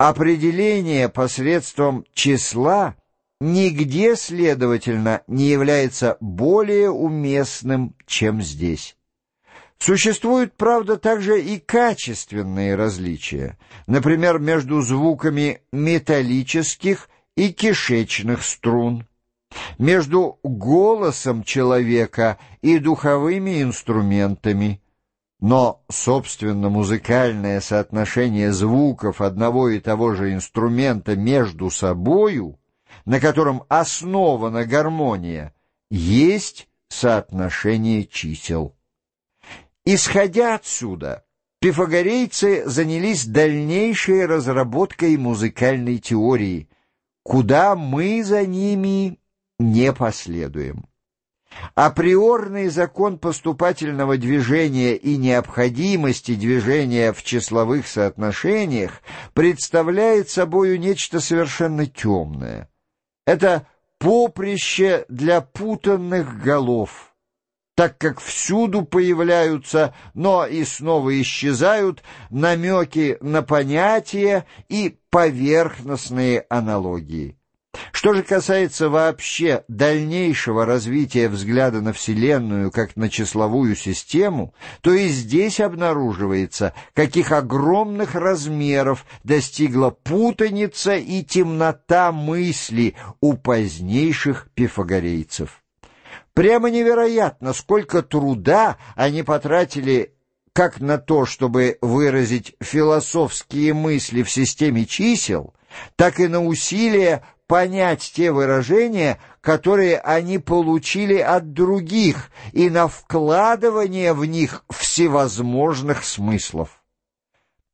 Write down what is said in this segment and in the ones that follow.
Определение посредством числа нигде, следовательно, не является более уместным, чем здесь. Существуют, правда, также и качественные различия, например, между звуками металлических и кишечных струн, между голосом человека и духовыми инструментами, но, собственно, музыкальное соотношение звуков одного и того же инструмента между собою, на котором основана гармония, есть соотношение чисел. Исходя отсюда, пифагорейцы занялись дальнейшей разработкой музыкальной теории, куда мы за ними не последуем. Априорный закон поступательного движения и необходимости движения в числовых соотношениях представляет собою нечто совершенно темное. Это поприще для путанных голов – так как всюду появляются, но и снова исчезают намеки на понятия и поверхностные аналогии. Что же касается вообще дальнейшего развития взгляда на Вселенную как на числовую систему, то и здесь обнаруживается, каких огромных размеров достигла путаница и темнота мысли у позднейших пифагорейцев. Прямо невероятно, сколько труда они потратили как на то, чтобы выразить философские мысли в системе чисел, так и на усилия понять те выражения, которые они получили от других, и на вкладывание в них всевозможных смыслов.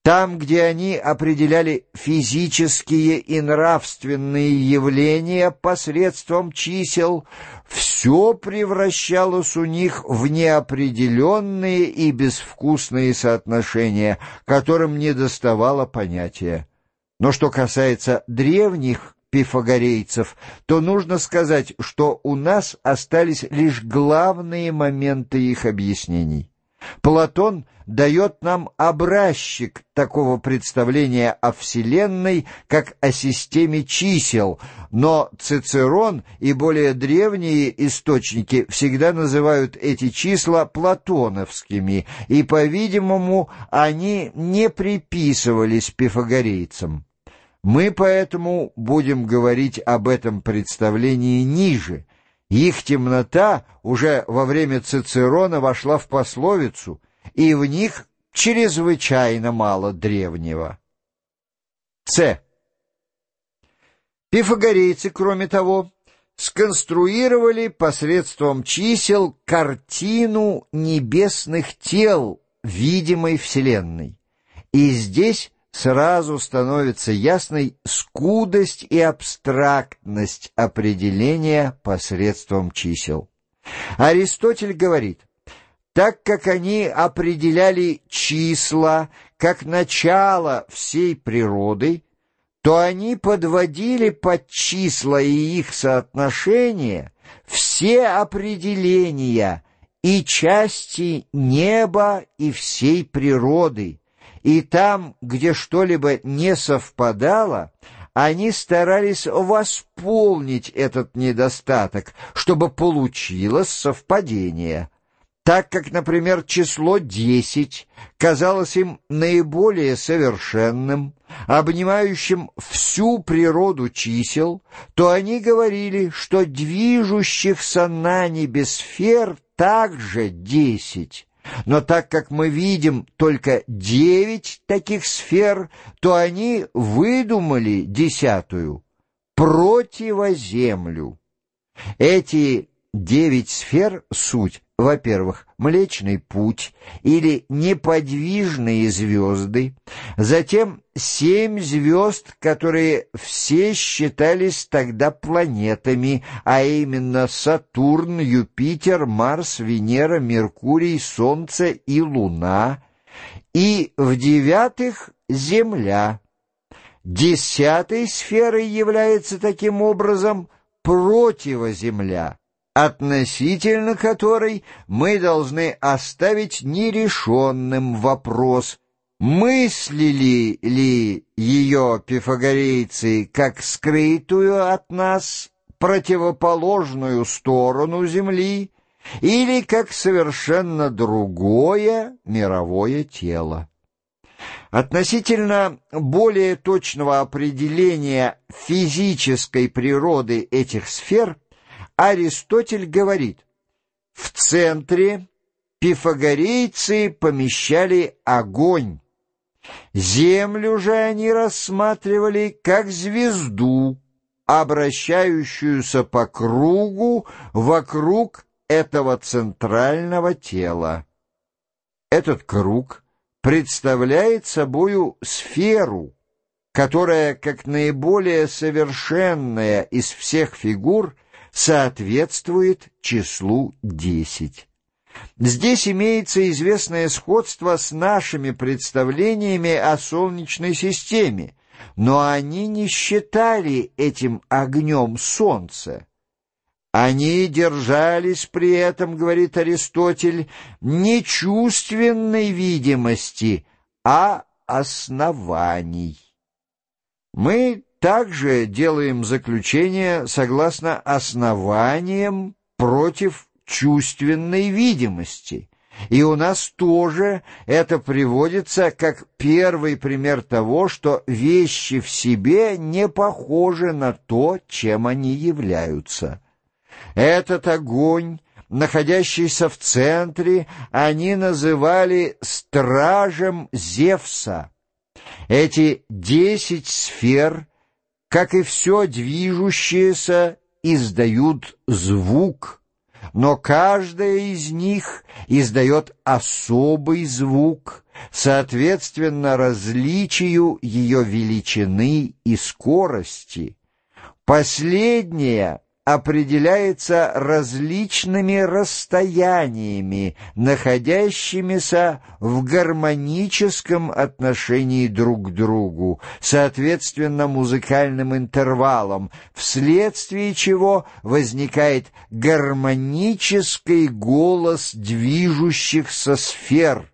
Там, где они определяли физические и нравственные явления посредством чисел, все превращалось у них в неопределенные и безвкусные соотношения, которым не доставало понятия. Но что касается древних пифагорейцев, то нужно сказать, что у нас остались лишь главные моменты их объяснений. Платон дает нам образчик такого представления о Вселенной, как о системе чисел, но Цицерон и более древние источники всегда называют эти числа платоновскими, и, по-видимому, они не приписывались пифагорейцам. Мы поэтому будем говорить об этом представлении ниже — их темнота уже во время Цицерона вошла в пословицу, и в них чрезвычайно мало древнего. С. Пифагорейцы, кроме того, сконструировали посредством чисел картину небесных тел видимой Вселенной. И здесь сразу становится ясной скудость и абстрактность определения посредством чисел. Аристотель говорит, так как они определяли числа как начало всей природы, то они подводили под числа и их соотношения все определения и части неба и всей природы, и там, где что-либо не совпадало, они старались восполнить этот недостаток, чтобы получилось совпадение. Так как, например, число десять казалось им наиболее совершенным, обнимающим всю природу чисел, то они говорили, что движущихся на небе сфер также десять, но так как мы видим только девять таких сфер, то они выдумали десятую — противоземлю. Эти девять сфер — суть. Во-первых, Млечный Путь или неподвижные звезды, затем семь звезд, которые все считались тогда планетами, а именно Сатурн, Юпитер, Марс, Венера, Меркурий, Солнце и Луна, и, в-девятых, Земля. Десятой сферой является таким образом противоземля относительно которой мы должны оставить нерешенным вопрос, мыслили ли ее пифагорейцы как скрытую от нас противоположную сторону Земли или как совершенно другое мировое тело. Относительно более точного определения физической природы этих сфер Аристотель говорит, в центре пифагорейцы помещали огонь, землю же они рассматривали как звезду, обращающуюся по кругу вокруг этого центрального тела. Этот круг представляет собою сферу, которая, как наиболее совершенная из всех фигур, соответствует числу десять. Здесь имеется известное сходство с нашими представлениями о Солнечной системе, но они не считали этим огнем солнца. Они держались при этом, говорит Аристотель, не чувственной видимости, а оснований. Мы также делаем заключение согласно основаниям против чувственной видимости. И у нас тоже это приводится как первый пример того, что вещи в себе не похожи на то, чем они являются. Этот огонь, находящийся в центре, они называли стражем Зевса. Эти десять сфер, как и все движущееся, издают звук — но каждая из них издает особый звук, соответственно различию ее величины и скорости. Последняя определяется различными расстояниями, находящимися в гармоническом отношении друг к другу, соответственно музыкальным интервалам, вследствие чего возникает гармонический голос движущихся сфер,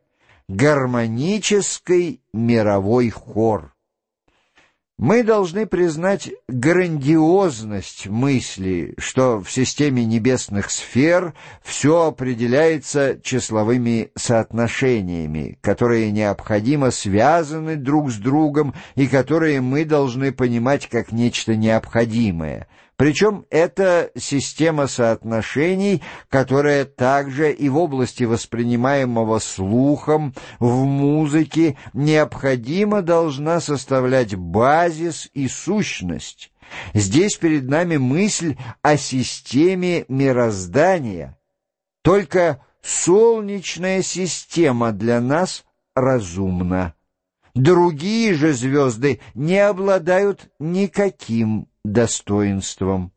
гармонический мировой хор. Мы должны признать грандиозность мысли, что в системе небесных сфер все определяется числовыми соотношениями, которые необходимо связаны друг с другом и которые мы должны понимать как нечто необходимое — причем это система соотношений, которая также и в области воспринимаемого слухом, в музыке необходимо должна составлять базис и сущность. Здесь перед нами мысль о системе мироздания. Только солнечная система для нас разумна. Другие же звезды не обладают никаким достоинством,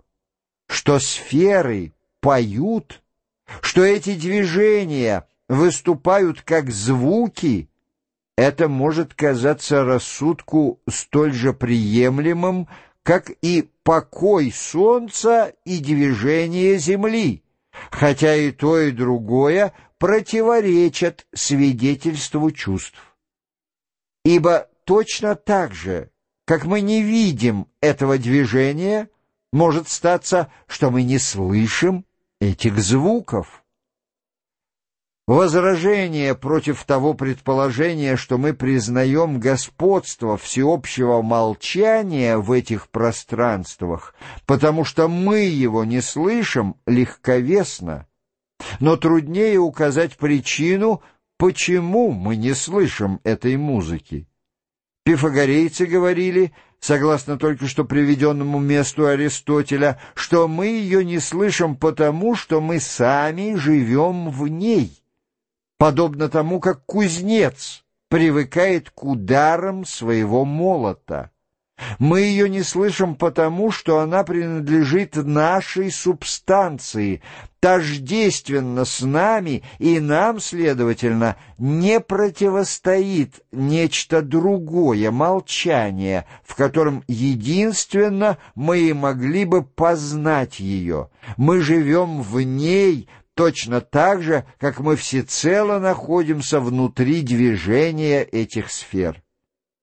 что сферы поют, что эти движения выступают как звуки, это может казаться рассудку столь же приемлемым, как и покой солнца и движение земли, хотя и то, и другое противоречат свидетельству чувств. Ибо точно так же, как мы не видим этого движения, может статься, что мы не слышим этих звуков. Возражение против того предположения, что мы признаем господство всеобщего молчания в этих пространствах, потому что мы его не слышим, легковесно. Но труднее указать причину, почему мы не слышим этой музыки. Пифагорейцы говорили, согласно только что приведенному месту Аристотеля, что мы ее не слышим потому, что мы сами живем в ней, подобно тому, как кузнец привыкает к ударам своего молота. Мы ее не слышим потому, что она принадлежит нашей субстанции, тождественна с нами, и нам, следовательно, не противостоит нечто другое, молчание, в котором единственно мы и могли бы познать ее. Мы живем в ней, точно так же, как мы всецело находимся внутри движения этих сфер.